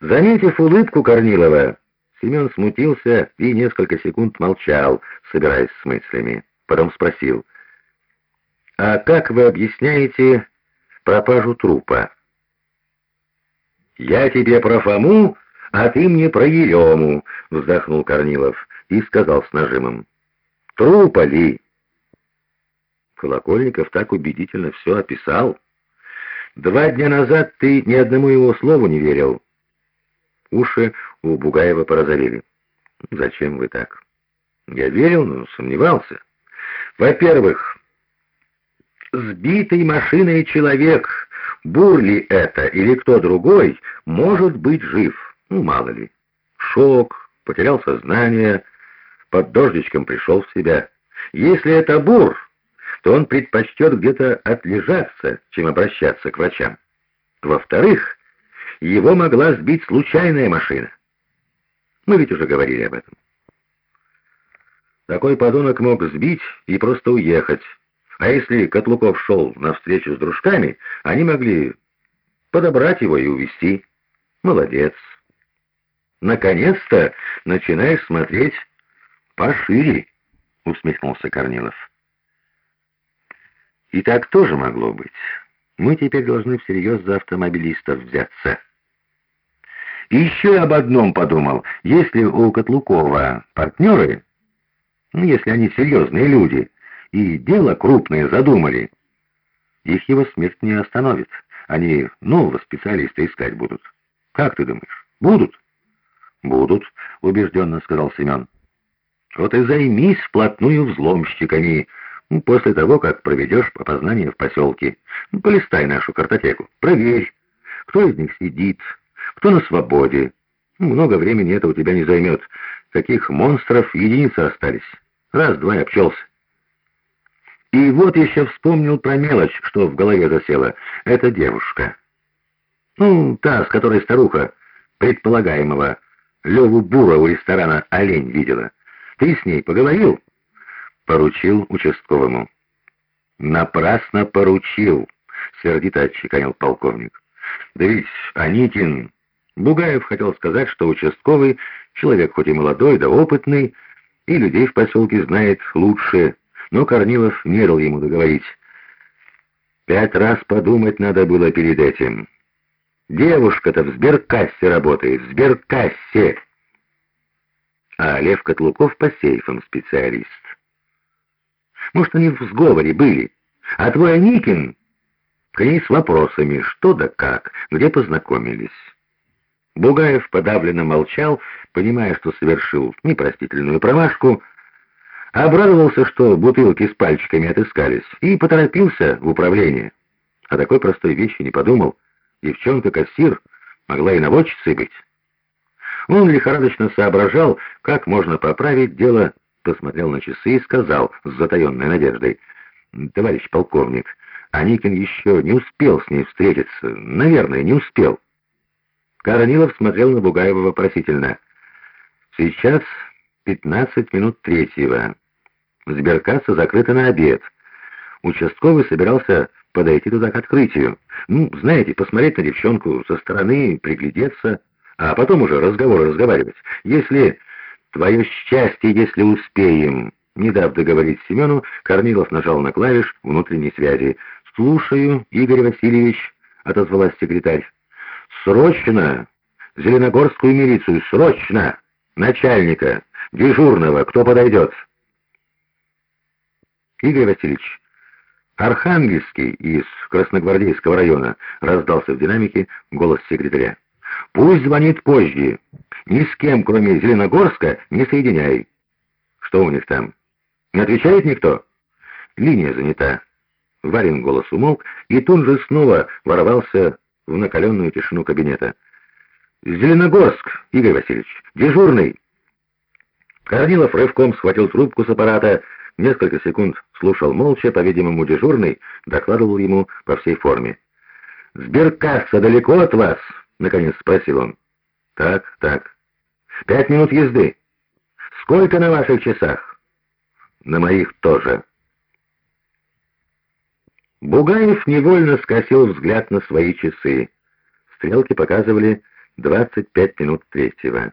Заметив улыбку Корнилова, Семен смутился и несколько секунд молчал, собираясь с мыслями. Потом спросил, «А как вы объясняете пропажу трупа?» «Я тебе про Фому, а ты мне про Ерему», — вздохнул Корнилов и сказал с нажимом, «Трупа ли?» Колокольников так убедительно все описал. Два дня назад ты ни одному его слову не верил. Уши у Бугаева порозовели. Зачем вы так? Я верил, но сомневался. Во-первых, сбитый машиной человек, Бурли это или кто другой, может быть жив. Ну, мало ли. Шок, потерял сознание, под дождичком пришел в себя. Если это Бур что он предпочтет где-то отлежаться, чем обращаться к врачам. Во-вторых, его могла сбить случайная машина. Мы ведь уже говорили об этом. Такой подонок мог сбить и просто уехать. А если Котлуков шел навстречу с дружками, они могли подобрать его и увезти. Молодец. Наконец-то начинаешь смотреть пошире, усмехнулся Корнилов. И так тоже могло быть. Мы теперь должны всерьез за автомобилистов взяться. И еще об одном подумал. Если у Котлукова партнеры, ну, если они серьезные люди, и дело крупное задумали, их его смерть не остановит. Они нового специалиста искать будут. Как ты думаешь, будут? Будут, убежденно сказал Семен. Вот и займись вплотную взломщиками, ну, после того, как проведешь опознание в поселке. Ну, полистай нашу картотеку, проверь, кто из них сидит, кто на свободе. Много времени это у тебя не займет. Таких монстров единицы остались. Раз-два и обчелся. И вот еще вспомнил про мелочь, что в голове засела. Это девушка. Ну, та, с которой старуха, предполагаемого, Леву Бура у ресторана «Олень» видела. Ты с ней поговорил?» поручил участковому. «Напрасно поручил», — сердито отчеканил полковник. «Да ведь Аникин...» Бугаев хотел сказать, что участковый, человек хоть и молодой, да опытный, и людей в поселке знает лучше, но Корнилов не дал ему договорить. Пять раз подумать надо было перед этим. Девушка-то в сберкассе работает, в сберкассе. А Лев Котлуков по сейфам специалист. Может, они в сговоре были. А твой Аникин к ней с вопросами, что да как, где познакомились. Бугаев подавленно молчал, понимая, что совершил непростительную промашку, обрадовался, что бутылки с пальчиками отыскались, и поторопился в управление. О такой простой вещи не подумал. Девчонка-кассир могла и наводчицей быть. Он лихорадочно соображал, как можно поправить дело посмотрел на часы и сказал с затаенной надеждой, «Товарищ полковник, Аникин еще не успел с ней встретиться. Наверное, не успел». Коронилов смотрел на Бугаева вопросительно. «Сейчас пятнадцать минут третьего. Сберкасса закрыта на обед. Участковый собирался подойти туда к открытию. Ну, знаете, посмотреть на девчонку со стороны, приглядеться, а потом уже разговоры разговаривать. Если «Твое счастье, если успеем!» Не дав договорить Семену, Корнилов нажал на клавиш внутренней связи. «Слушаю, Игорь Васильевич», — отозвалась секретарь. «Срочно! Зеленогорскую милицию, срочно! Начальника, дежурного, кто подойдет?» «Игорь Васильевич, Архангельский из Красногвардейского района», — раздался в динамике голос секретаря. «Пусть звонит позже. Ни с кем, кроме Зеленогорска, не соединяй. Что у них там? Не отвечает никто? Линия занята. Варин голос умолк и тут же снова ворвался в накаленную тишину кабинета. «Зеленогорск, Игорь Васильевич, дежурный!» Корнилов рывком схватил трубку с аппарата, несколько секунд слушал молча, по-видимому, дежурный, докладывал ему по всей форме. «Сберкасса далеко от вас?» — наконец спросил он. «Так, так. Пять минут езды. Сколько на ваших часах?» «На моих тоже». Бугаев невольно скосил взгляд на свои часы. Стрелки показывали 25 минут третьего.